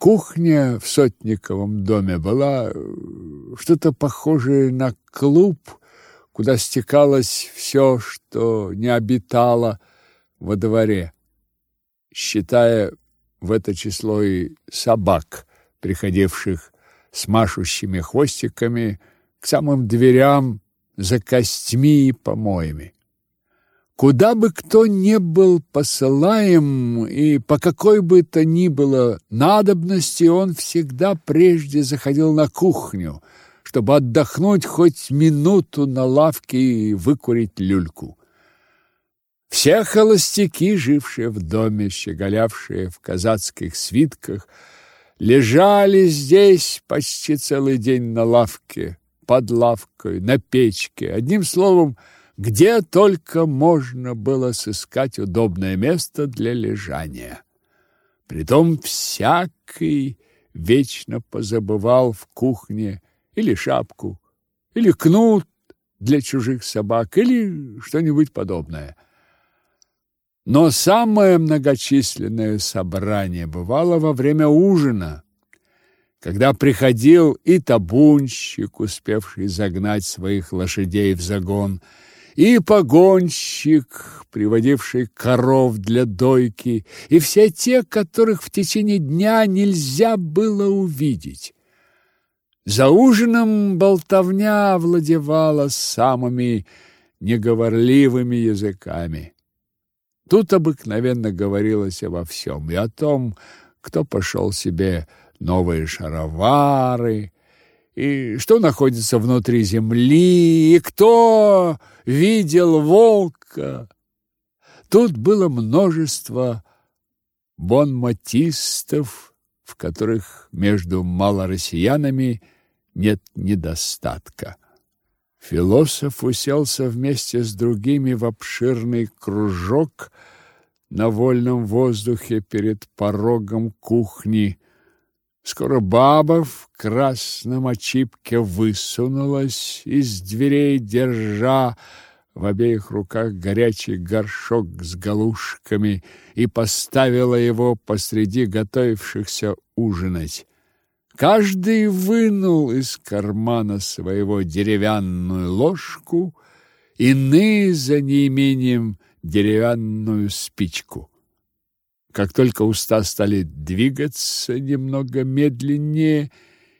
Кухня в Сотниковом доме была э, что-то похожее на клуб, куда стекалось все, что не обитало во дворе, считая в это число и собак, приходивших с машущими хвостиками к самым дверям за костьми и помоями. Куда бы кто ни был посылаем и по какой бы то ни было надобности, он всегда прежде заходил на кухню, чтобы отдохнуть хоть минуту на лавке и выкурить люльку. Все холостяки, жившие в доме, щеголявшие в казацких свитках, лежали здесь почти целый день на лавке, под лавкой, на печке. Одним словом, где только можно было сыскать удобное место для лежания. Притом всякий вечно позабывал в кухне или шапку, или кнут для чужих собак, или что-нибудь подобное. Но самое многочисленное собрание бывало во время ужина, когда приходил и табунщик, успевший загнать своих лошадей в загон, и погонщик, приводивший коров для дойки, и все те, которых в течение дня нельзя было увидеть. За ужином болтовня овладевала самыми неговорливыми языками. Тут обыкновенно говорилось обо всем, и о том, кто пошел себе новые шаровары, и что находится внутри земли, и кто видел волка. Тут было множество бонмотистов, в которых между малороссиянами нет недостатка. Философ уселся вместе с другими в обширный кружок на вольном воздухе перед порогом кухни, Скоро баба в красном очипке высунулась из дверей, держа в обеих руках горячий горшок с галушками и поставила его посреди готовившихся ужинать. Каждый вынул из кармана своего деревянную ложку, иные за неимением деревянную спичку. Как только уста стали двигаться немного медленнее,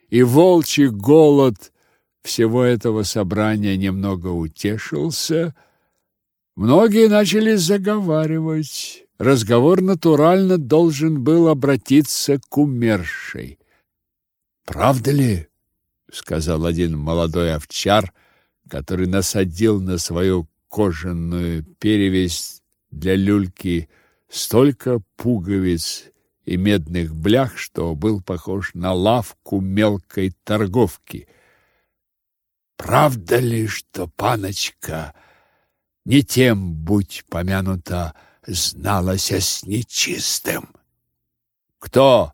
и волчий голод всего этого собрания немного утешился, многие начали заговаривать. Разговор натурально должен был обратиться к умершей. «Правда ли?» — сказал один молодой овчар, который насадил на свою кожаную перевязь для люльки — столько пуговиц и медных блях, что был похож на лавку мелкой торговки. Правда ли, что паночка не тем, будь помянута, зналася с нечистым? Кто?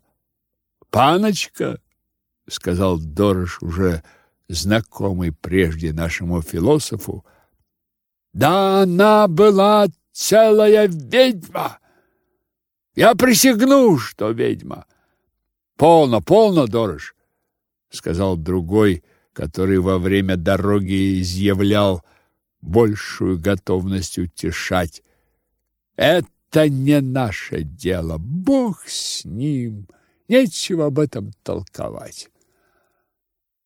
Паночка? сказал Дорож уже знакомый прежде нашему философу. Да она была целая ведьма. Я присягну, что ведьма. Полно, полно, Дорож, сказал другой, который во время дороги изъявлял большую готовность утешать. Это не наше дело. Бог с ним. Нечего об этом толковать.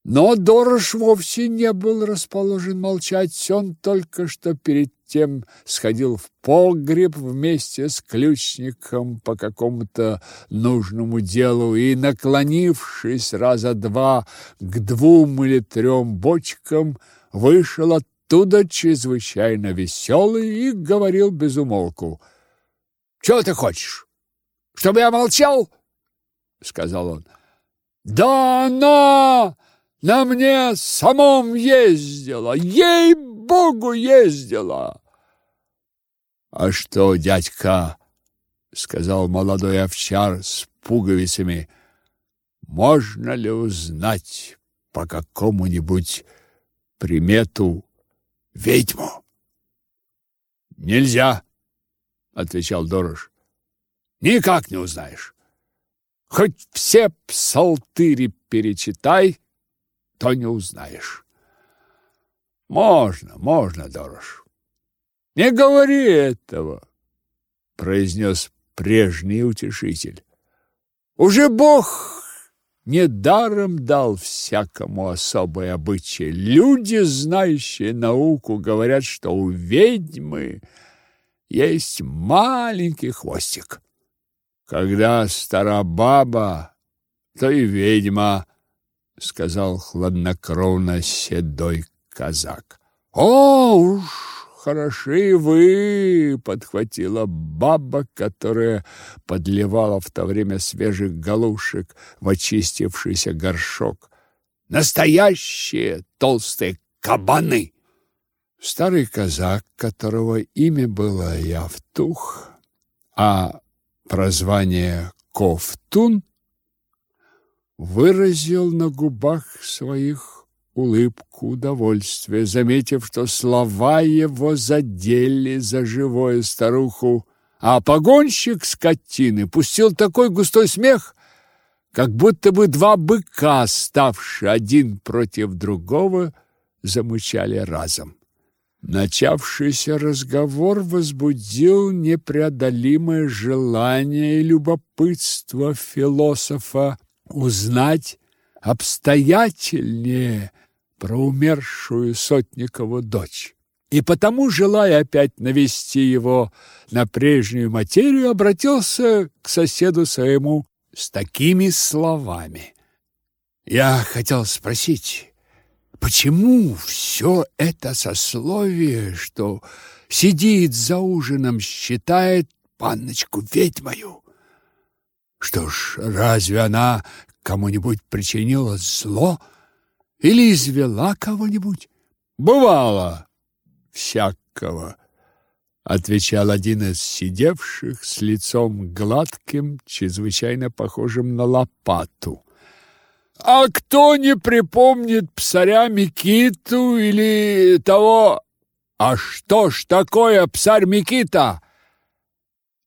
Но Дорож вовсе не был расположен молчать. Он только что перед тем сходил в погреб вместе с ключником по какому-то нужному делу и, наклонившись раза два к двум или трем бочкам, вышел оттуда чрезвычайно веселый и говорил без умолку. «Чего ты хочешь? Чтобы я молчал?» — сказал он. «Да она на мне самом ездила, ей-богу ездила!» А что, дядька, сказал молодой овчар с пуговицами, можно ли узнать по какому-нибудь примету ведьму? Нельзя, отвечал Дорож. Никак не узнаешь. Хоть все псалтыри перечитай, то не узнаешь. Можно, можно, Дорош. Не говори этого, произнес прежний утешитель. Уже Бог недаром дал всякому особый обычай. Люди, знающие науку, говорят, что у ведьмы есть маленький хвостик. Когда стара баба, то и ведьма, сказал хладнокровно седой казак. О, уж хороши вы, подхватила баба, которая подливала в то время свежих галушек в очистившийся горшок. Настоящие толстые кабаны. Старый казак, которого имя было Явтух, а прозвание Ковтун, выразил на губах своих улыбку удовольствия, заметив, что слова его задели за живое старуху, а погонщик скотины пустил такой густой смех, как будто бы два быка, ставшие один против другого, замычали разом. Начавшийся разговор возбудил непреодолимое желание и любопытство философа узнать обстоятельнее про умершую Сотникову дочь. И потому, желая опять навести его на прежнюю материю, обратился к соседу своему с такими словами. «Я хотел спросить, Почему все это сословие, что сидит за ужином, считает панночку ведьмою? Что ж, разве она кому-нибудь причинила зло или извела кого-нибудь? Бывало всякого, отвечал один из сидевших с лицом гладким, чрезвычайно похожим на лопату. А кто не припомнит псаря Микиту или того... А что ж такое псарь Микита?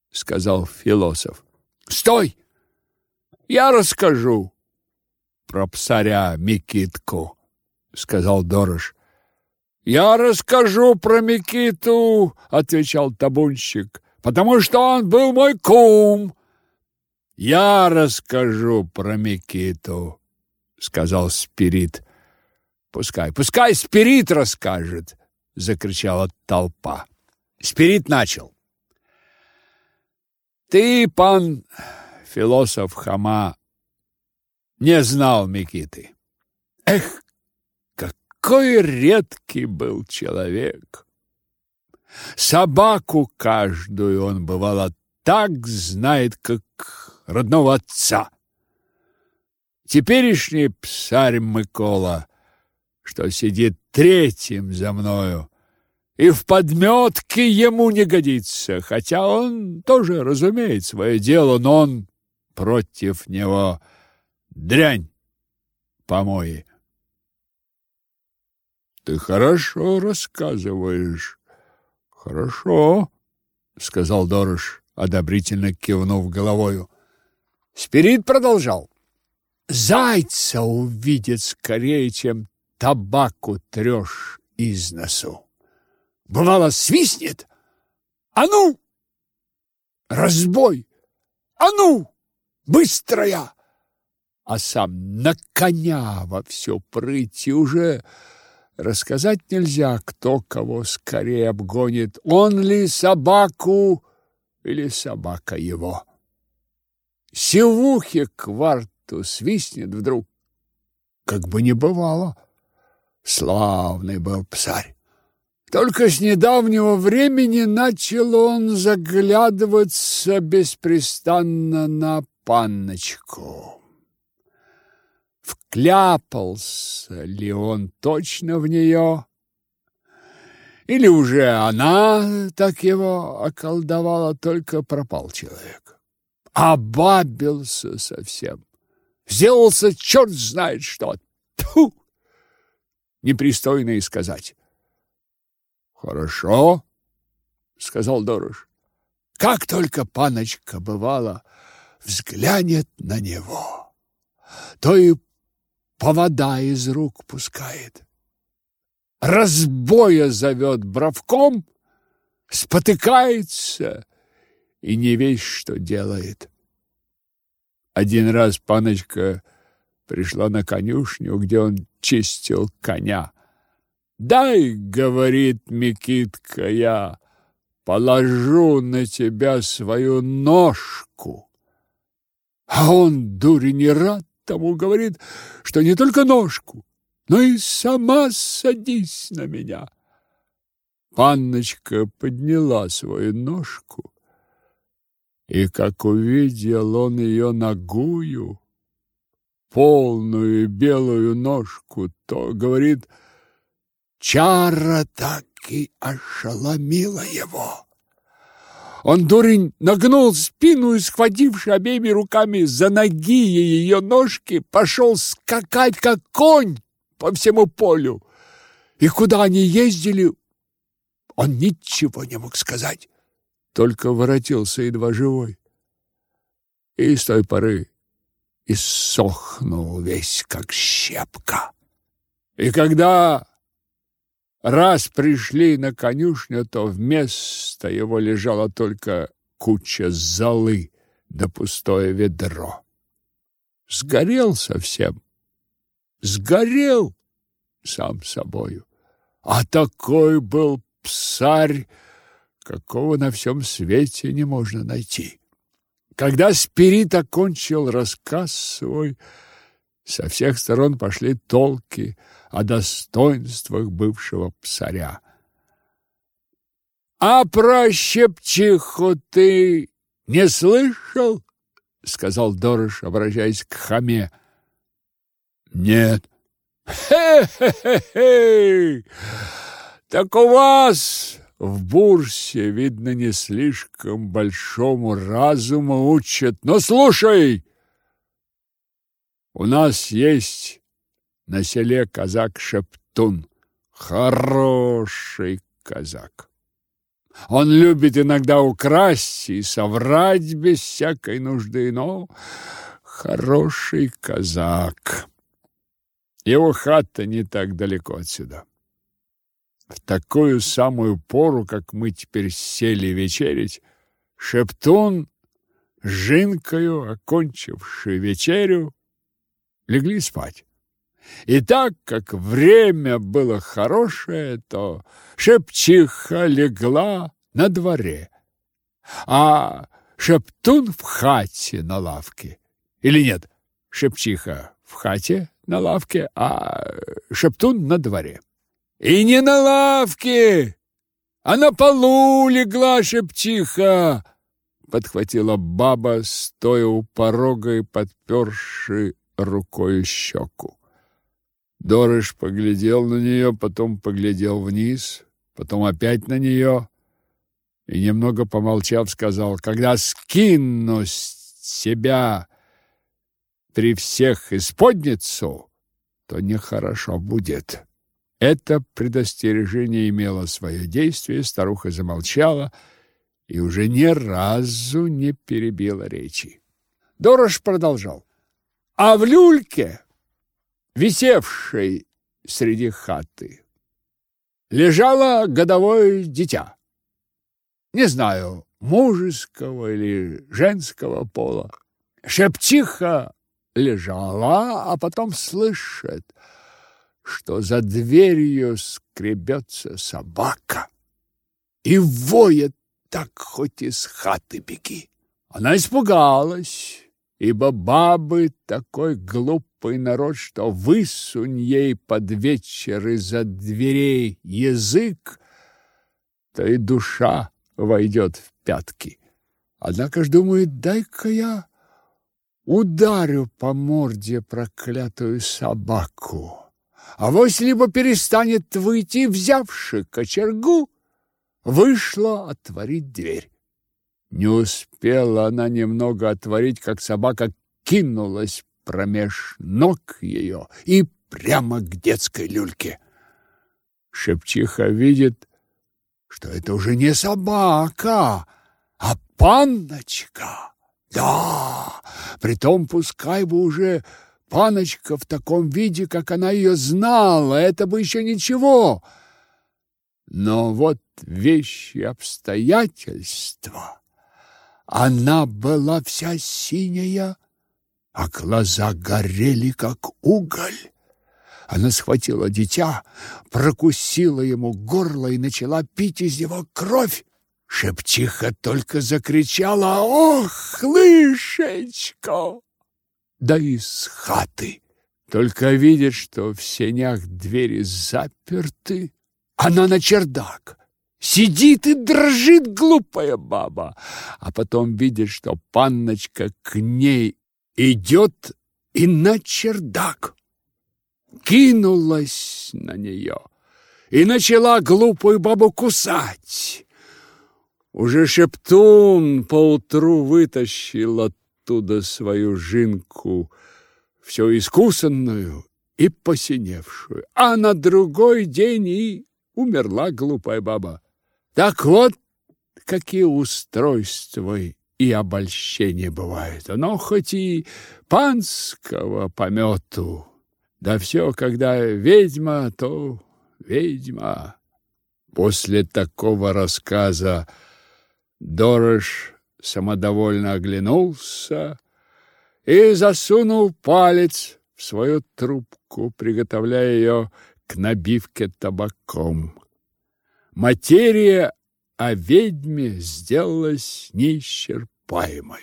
Сказал философ. Стой! Я расскажу про псаря Микитку, сказал Дорож. Я расскажу про Микиту, отвечал табунщик, потому что он был мой кум. Я расскажу про Микиту, сказал Спирит. Пускай, пускай Спирит расскажет, закричала толпа. Спирит начал. Ты, пан философ Хама, не знал Микиты. Эх, какой редкий был человек! Собаку каждую он бывало так знает, как родного отца. Теперешний псарь Микола, что сидит третьим за мною, и в подметке ему не годится, хотя он тоже разумеет свое дело, но он против него дрянь помои. Ты хорошо рассказываешь. Хорошо, сказал Дорож, одобрительно кивнув головою. Спирит продолжал зайца увидит скорее, чем табаку трешь из носу. Бывало, свистнет. А ну! Разбой! А ну! Быстрая! А сам на коня во все прыть и уже рассказать нельзя, кто кого скорее обгонит, он ли собаку или собака его. Севухи кварт то свистнет вдруг, как бы не бывало. Славный был псарь. Только с недавнего времени начал он заглядываться беспрестанно на панночку. Вкляпался ли он точно в нее? Или уже она так его околдовала, только пропал человек. Обабился совсем. Сделался черт знает что. Тьфу! Непристойно и сказать. Хорошо, сказал Дорож. Как только паночка бывала, взглянет на него, то и повода из рук пускает. Разбоя зовет бровком, спотыкается и не весь что делает. Один раз паночка пришла на конюшню, где он чистил коня. «Дай, — говорит Микитка, — я положу на тебя свою ножку». А он, дури, не рад тому, говорит, что не только ножку, но и сама садись на меня. Панночка подняла свою ножку, и, как увидел он ее ногую, полную белую ножку, то, говорит, чара так и ошеломила его. Он, дурень, нагнул спину и, схвативши обеими руками за ноги ее ножки, пошел скакать, как конь, по всему полю. И куда они ездили, он ничего не мог сказать, только воротился едва живой. И с той поры иссохнул весь, как щепка. И когда раз пришли на конюшню, то вместо его лежала только куча золы да пустое ведро. Сгорел совсем, сгорел сам собою. А такой был псарь, какого на всем свете не можно найти. Когда Спирит окончил рассказ свой, со всех сторон пошли толки о достоинствах бывшего псаря. «А про щепчиху ты не слышал?» — сказал Дорож, обращаясь к хаме. «Нет». «Хе-хе-хе! Так у вас в бурсе, видно, не слишком большому разуму учат. Но слушай, у нас есть на селе казак Шептун, хороший казак. Он любит иногда украсть и соврать без всякой нужды, но хороший казак. Его хата не так далеко отсюда. В такую самую пору, как мы теперь сели вечерить, Шептун с Жинкою, окончивши вечерю, легли спать. И так как время было хорошее, то Шепчиха легла на дворе, а Шептун в хате на лавке. Или нет, Шепчиха в хате на лавке, а Шептун на дворе. И не на лавке, а на полу легла шептиха, подхватила баба, стоя у порога и подперши рукой щеку. Дорож поглядел на нее, потом поглядел вниз, потом опять на нее и, немного помолчав, сказал, «Когда скину с себя при всех исподницу, то нехорошо будет». Это предостережение имело свое действие, старуха замолчала и уже ни разу не перебила речи. Дорож продолжал. А в люльке, висевшей среди хаты, лежало годовое дитя. Не знаю, мужеского или женского пола. Шепчиха лежала, а потом слышит — что за дверью скребется собака и воет так, хоть из хаты беги. Она испугалась, ибо бабы такой глупый народ, что высунь ей под вечер из-за дверей язык, то и душа войдет в пятки. Однако ж думает, дай-ка я ударю по морде проклятую собаку. А вось либо перестанет выйти, взявши кочергу, вышла отворить дверь. Не успела она немного отворить, как собака кинулась промеж ног ее и прямо к детской люльке. Шепчиха видит, что это уже не собака, а панночка. Да, притом пускай бы уже паночка в таком виде, как она ее знала, это бы еще ничего. Но вот вещи обстоятельства. Она была вся синяя, а глаза горели, как уголь. Она схватила дитя, прокусила ему горло и начала пить из него кровь. Шептиха только закричала «Ох, лышечка!» Да из хаты. Только видит, что в сенях двери заперты. Она на чердак. Сидит и дрожит глупая баба. А потом видит, что панночка к ней идет и на чердак. Кинулась на нее и начала глупую бабу кусать. Уже шептун поутру вытащил оттуда свою жинку, все искусанную и посиневшую, а на другой день и умерла глупая баба. Так вот, какие устройства и обольщения бывают. Оно хоть и панского помету, да все, когда ведьма, то ведьма. После такого рассказа Дорож самодовольно оглянулся и засунул палец в свою трубку, приготовляя ее к набивке табаком. Материя о ведьме сделалась неисчерпаемою.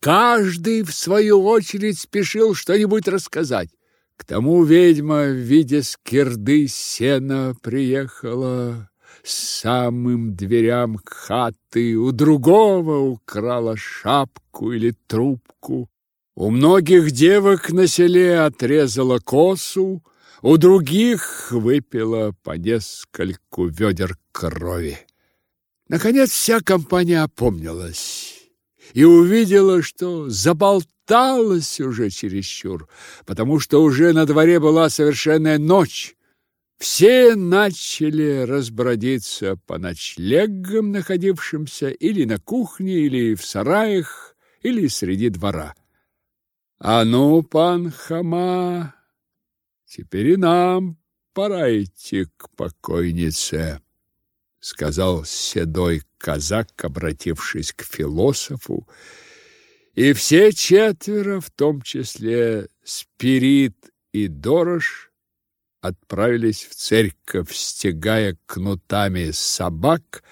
Каждый, в свою очередь, спешил что-нибудь рассказать. К тому ведьма в виде скирды сена приехала самым дверям хаты, у другого украла шапку или трубку, у многих девок на селе отрезала косу, у других выпила по нескольку ведер крови. Наконец вся компания опомнилась и увидела, что заболталась уже чересчур, потому что уже на дворе была совершенная ночь. Все начали разбродиться по ночлегам, находившимся или на кухне, или в сараях, или среди двора. «А ну, пан Хама, теперь и нам пора идти к покойнице», — сказал седой казак, обратившись к философу, и все четверо, в том числе Спирит и Дорож, отправились в церковь, стегая кнутами собак,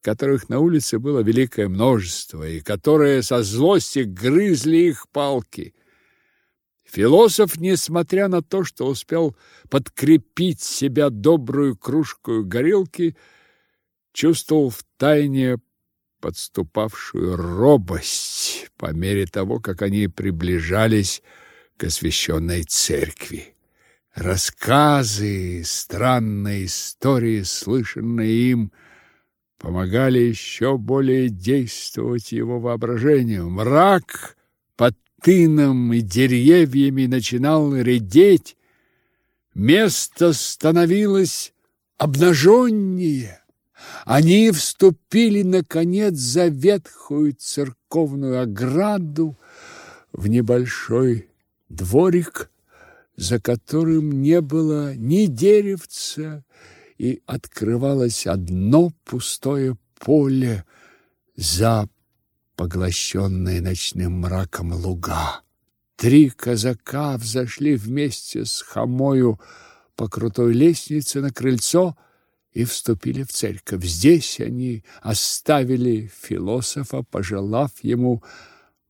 которых на улице было великое множество, и которые со злости грызли их палки. Философ, несмотря на то, что успел подкрепить себя добрую кружку горилки, чувствовал в тайне подступавшую робость по мере того, как они приближались к освященной церкви. Рассказы, странные истории, слышанные им, помогали еще более действовать его воображению. Мрак под тыном и деревьями начинал редеть, место становилось обнаженнее. Они вступили, наконец, за ветхую церковную ограду в небольшой дворик, за которым не было ни деревца, и открывалось одно пустое поле за поглощенные ночным мраком луга. Три казака взошли вместе с хомою по крутой лестнице на крыльцо и вступили в церковь. Здесь они оставили философа, пожелав ему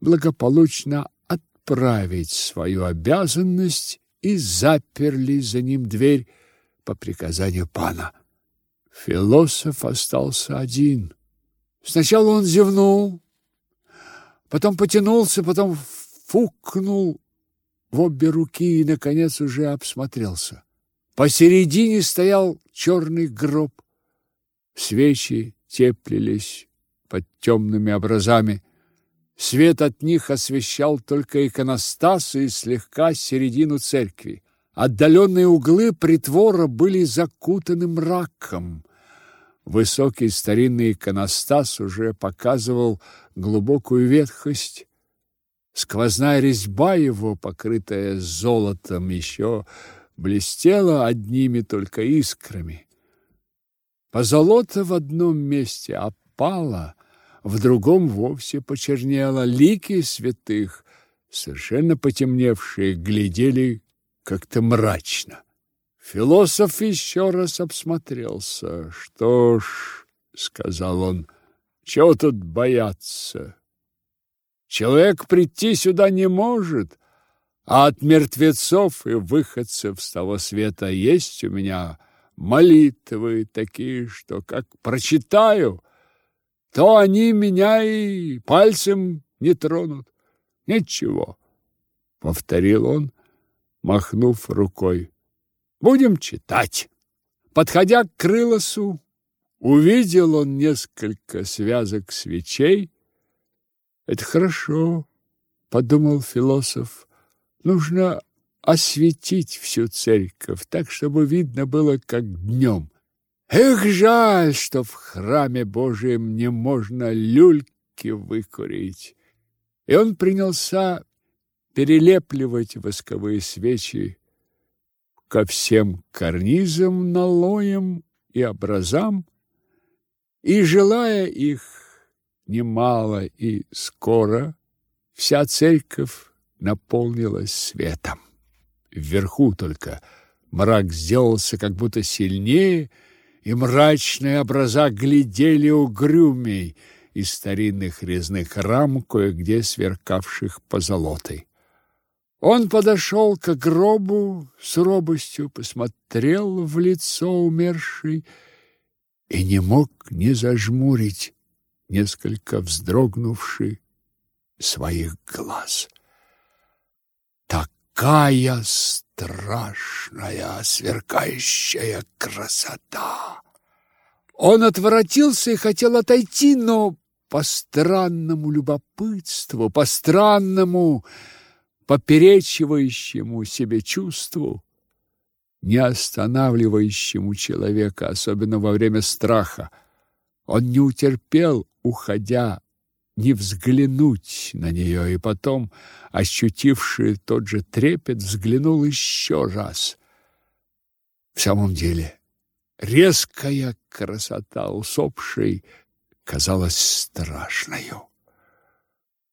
благополучно отправить свою обязанность и заперли за ним дверь по приказанию пана. Философ остался один. Сначала он зевнул, потом потянулся, потом фукнул в обе руки и, наконец, уже обсмотрелся. Посередине стоял черный гроб. Свечи теплились под темными образами. Свет от них освещал только иконостас и слегка середину церкви. Отдаленные углы притвора были закутаны мраком. Высокий старинный иконостас уже показывал глубокую ветхость, Сквозная резьба его, покрытая золотом, еще блестела одними только искрами. Позолота в одном месте опала, в другом вовсе почернела. Лики святых, совершенно потемневшие, глядели как-то мрачно. Философ еще раз обсмотрелся. «Что ж», — сказал он, — «чего тут бояться? Человек прийти сюда не может, а от мертвецов и выходцев с того света есть у меня молитвы такие, что как прочитаю, то они меня и пальцем не тронут. Ничего, — повторил он, махнув рукой. Будем читать. Подходя к крылосу, увидел он несколько связок свечей, это хорошо, подумал философ. Нужно осветить всю церковь, так чтобы видно было как днем. Эх, жаль, что в храме Божьем не можно люльки выкурить. И он принялся перелепливать восковые свечи ко всем карнизам, налоям и образам, и, желая их немало, и скоро вся церковь наполнилась светом. Вверху только мрак сделался как будто сильнее, и мрачные образа глядели угрюмей из старинных резных рам, кое-где сверкавших позолотой. Он подошел к гробу с робостью, посмотрел в лицо умершей и не мог не зажмурить несколько вздрогнувши своих глаз. Такая страшная, сверкающая красота! Он отворотился и хотел отойти, но по странному любопытству, по странному поперечивающему себе чувству, не останавливающему человека, особенно во время страха, он не утерпел уходя, не взглянуть на нее, и потом, ощутивший тот же трепет, взглянул еще раз. В самом деле, резкая красота усопшей казалась страшною.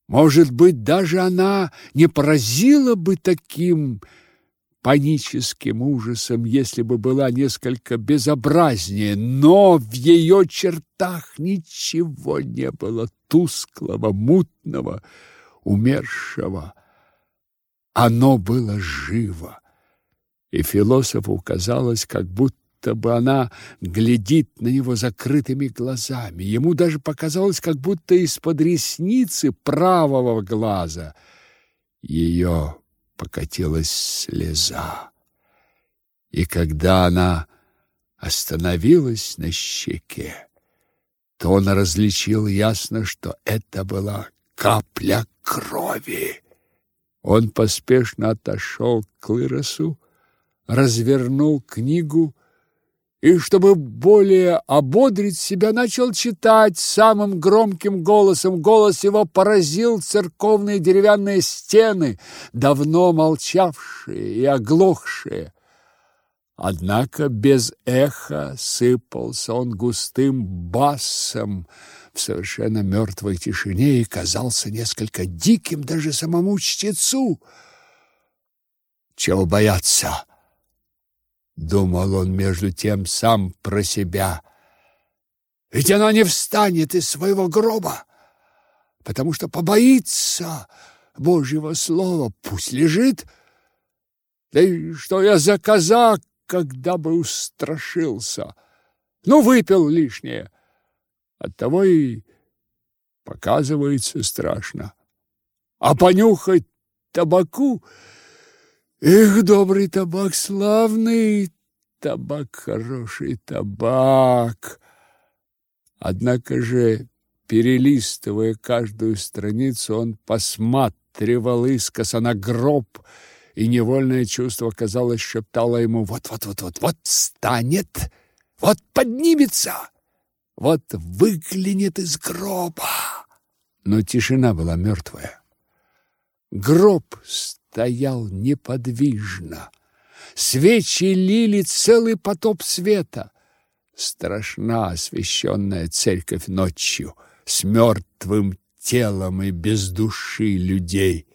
Может быть, даже она не поразила бы таким паническим ужасом, если бы была несколько безобразнее, но в ее чертах ничего не было тусклого, мутного, умершего. Оно было живо, и философу казалось, как будто бы она глядит на него закрытыми глазами. Ему даже показалось, как будто из-под ресницы правого глаза ее покатилась слеза. И когда она остановилась на щеке, то он различил ясно, что это была капля крови. Он поспешно отошел к Лыросу, развернул книгу и, чтобы более ободрить себя, начал читать самым громким голосом. Голос его поразил церковные деревянные стены, давно молчавшие и оглохшие. Однако без эха сыпался он густым басом в совершенно мертвой тишине и казался несколько диким даже самому чтецу. «Чего бояться?» Думал он между тем сам про себя. Ведь она не встанет из своего гроба, потому что побоится Божьего слова. Пусть лежит. Да и что я за казак, когда бы устрашился? Ну, выпил лишнее. Оттого и показывается страшно. А понюхать табаку Эх, добрый табак, славный табак, хороший табак. Однако же, перелистывая каждую страницу, он посматривал искоса на гроб, и невольное чувство, казалось, шептало ему «Вот-вот-вот-вот, вот станет, вот поднимется, вот выглянет из гроба». Но тишина была мертвая. Гроб стоял неподвижно. Свечи лили целый потоп света. Страшна освещенная церковь ночью с мертвым телом и без души людей.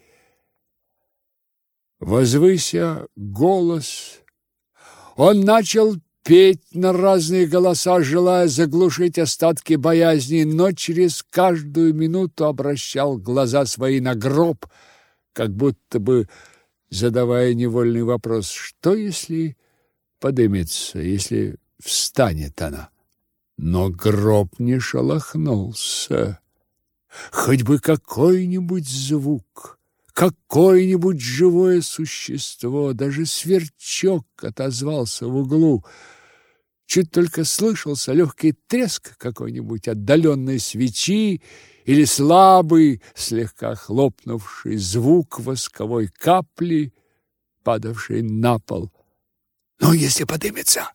Возвыся голос, он начал петь на разные голоса, желая заглушить остатки боязни, но через каждую минуту обращал глаза свои на гроб, как будто бы задавая невольный вопрос, что если подымется, если встанет она? Но гроб не шелохнулся. Хоть бы какой-нибудь звук, какое-нибудь живое существо, даже сверчок отозвался в углу — Чуть только слышался легкий треск какой-нибудь отдаленной свечи или слабый, слегка хлопнувший звук восковой капли, падавшей на пол. «Ну, если подымется!»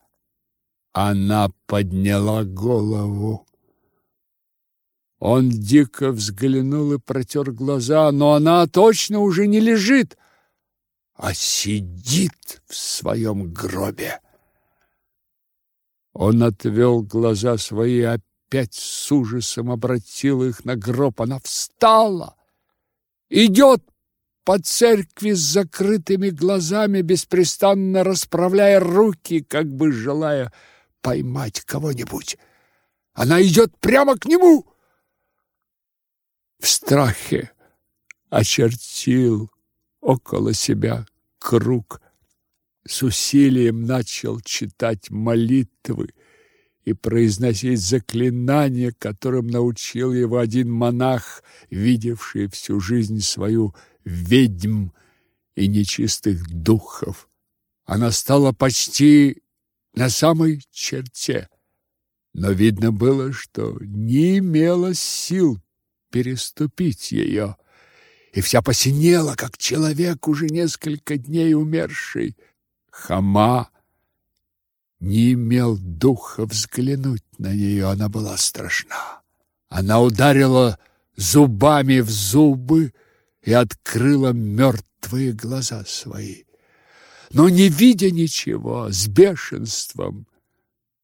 Она подняла голову. Он дико взглянул и протер глаза, но она точно уже не лежит, а сидит в своем гробе. Он отвел глаза свои, опять с ужасом обратил их на гроб. Она встала, идет по церкви с закрытыми глазами, беспрестанно расправляя руки, как бы желая поймать кого-нибудь. Она идет прямо к нему. В страхе очертил около себя круг с усилием начал читать молитвы и произносить заклинания, которым научил его один монах, видевший всю жизнь свою ведьм и нечистых духов. Она стала почти на самой черте, но видно было, что не имела сил переступить ее, и вся посинела, как человек, уже несколько дней умерший. Хама не имел духа взглянуть на нее, она была страшна. Она ударила зубами в зубы и открыла мертвые глаза свои. Но не видя ничего, с бешенством,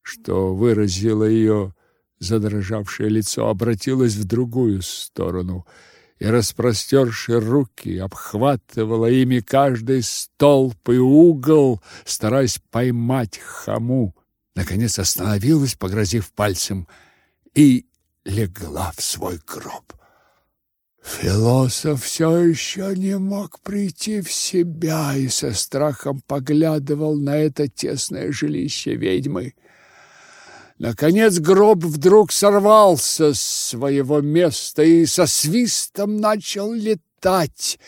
что выразило ее задрожавшее лицо, обратилась в другую сторону – и, распростерши руки, обхватывала ими каждый столб и угол, стараясь поймать хаму. Наконец остановилась, погрозив пальцем, и легла в свой гроб. Философ все еще не мог прийти в себя и со страхом поглядывал на это тесное жилище ведьмы. Наконец гроб вдруг сорвался с своего места и со свистом начал летать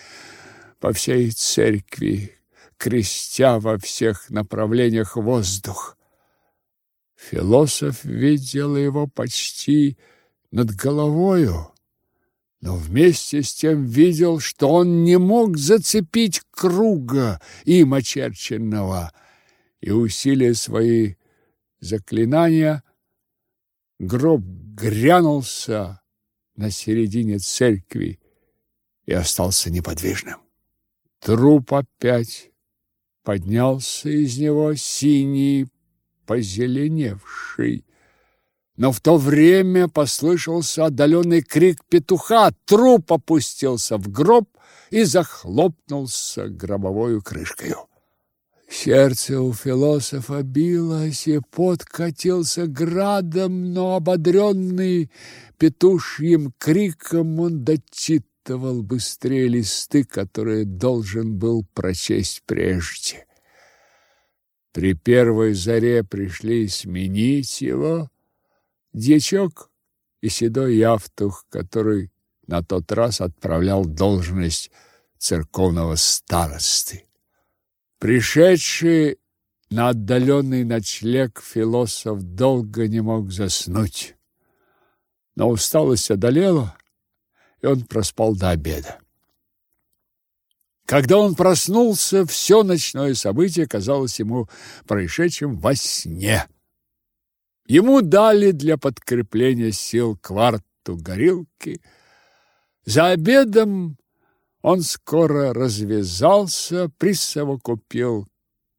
по всей церкви, крестя во всех направлениях воздух. Философ видел его почти над головою, но вместе с тем видел, что он не мог зацепить круга им очерченного, и усилия свои заклинания, гроб грянулся на середине церкви и остался неподвижным. Труп опять поднялся из него синий, позеленевший. Но в то время послышался отдаленный крик петуха. Труп опустился в гроб и захлопнулся гробовою крышкою. Сердце у философа билось, и пот катился градом, но ободренный петушьим криком он дочитывал быстрее листы, которые должен был прочесть прежде. При первой заре пришли сменить его дьячок и седой Явтух, который на тот раз отправлял должность церковного старосты. Пришедший на отдаленный ночлег философ долго не мог заснуть. Но усталость одолела, и он проспал до обеда. Когда он проснулся, все ночное событие казалось ему происшедшим во сне. Ему дали для подкрепления сил кварту горилки. За обедом он скоро развязался, присовокупил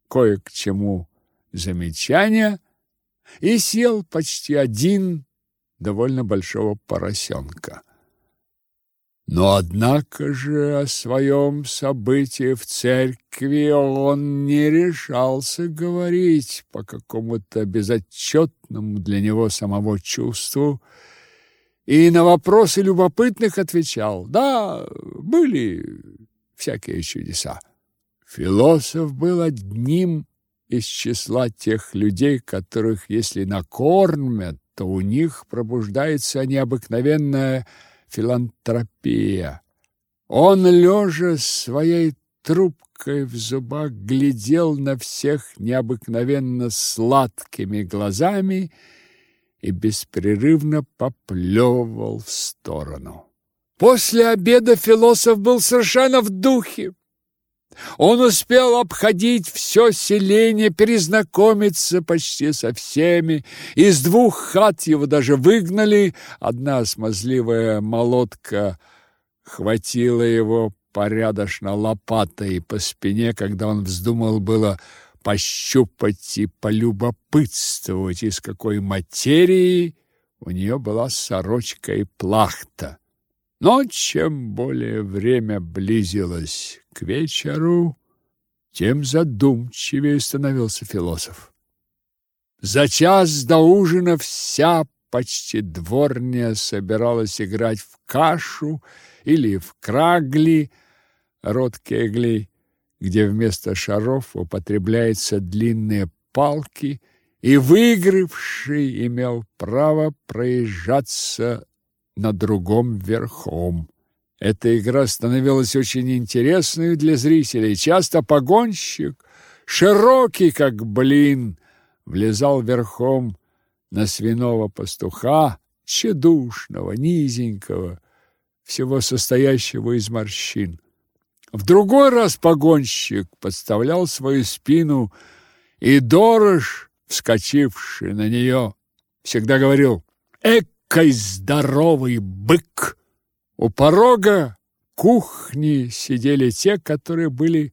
кое к чему замечания и съел почти один довольно большого поросенка. Но, однако же, о своем событии в церкви он не решался говорить по какому-то безотчетному для него самого чувству, и на вопросы любопытных отвечал «Да, были всякие чудеса». Философ был одним из числа тех людей, которых, если накормят, то у них пробуждается необыкновенная филантропия. Он, лежа своей трубкой в зубах, глядел на всех необыкновенно сладкими глазами и беспрерывно поплевывал в сторону. После обеда философ был совершенно в духе. Он успел обходить все селение, перезнакомиться почти со всеми. Из двух хат его даже выгнали. Одна смазливая молотка хватила его порядочно лопатой по спине, когда он вздумал было пощупать и полюбопытствовать, из какой материи у нее была сорочка и плахта. Но чем более время близилось к вечеру, тем задумчивее становился философ. За час до ужина вся почти дворня собиралась играть в кашу или в крагли, род кеглей, где вместо шаров употребляются длинные палки, и выигравший имел право проезжаться на другом верхом. Эта игра становилась очень интересной для зрителей. Часто погонщик, широкий как блин, влезал верхом на свиного пастуха, тщедушного, низенького, всего состоящего из морщин. В другой раз погонщик подставлял свою спину, и дорож, вскочивший на нее, всегда говорил «Экой здоровый бык!» У порога кухни сидели те, которые были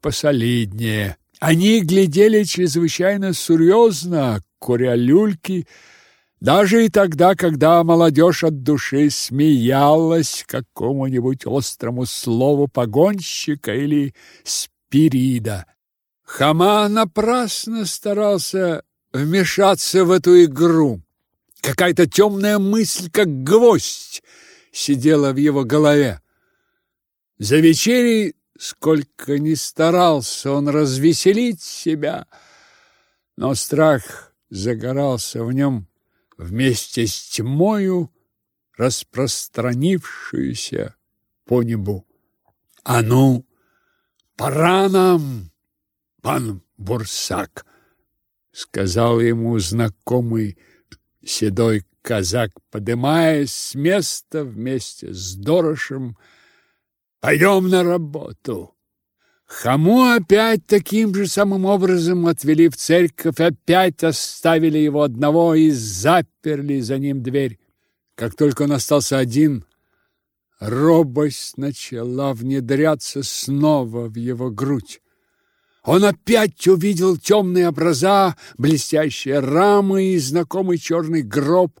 посолиднее. Они глядели чрезвычайно серьезно, куря люльки, даже и тогда, когда молодежь от души смеялась какому-нибудь острому слову погонщика или спирида. Хама напрасно старался вмешаться в эту игру. Какая-то темная мысль, как гвоздь, сидела в его голове. За вечерей, сколько ни старался он развеселить себя, но страх загорался в нем вместе с тьмою, распространившуюся по небу. «А ну, пора нам, пан Бурсак!» — сказал ему знакомый седой казак, подымаясь с места вместе с Дорошем. «Пойдем на работу!» Хаму опять таким же самым образом отвели в церковь, опять оставили его одного и заперли за ним дверь. Как только он остался один, робость начала внедряться снова в его грудь. Он опять увидел темные образа, блестящие рамы и знакомый черный гроб,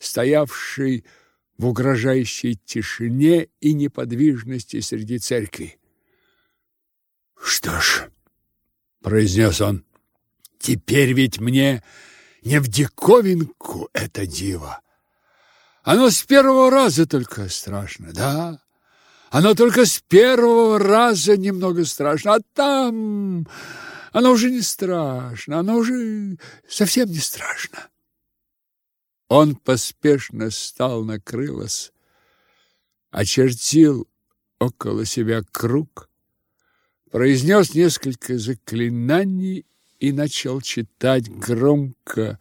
стоявший в угрожающей тишине и неподвижности среди церкви. «Что ж», — произнес он, — «теперь ведь мне не в диковинку это диво. Оно с первого раза только страшно, да?» Оно только с первого раза немного страшно, а там оно уже не страшно, оно уже совсем не страшно. Он поспешно встал на крылос, очертил около себя круг, произнес несколько заклинаний и начал читать громко,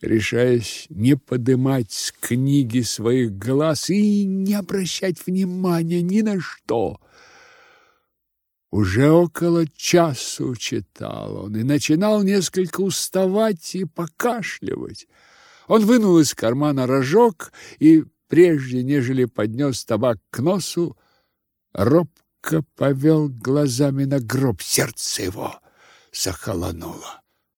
решаясь не подымать с книги своих глаз и не обращать внимания ни на что. Уже около часу читал он и начинал несколько уставать и покашливать. Он вынул из кармана рожок и, прежде нежели поднес табак к носу, робко повел глазами на гроб, сердце его захолонуло.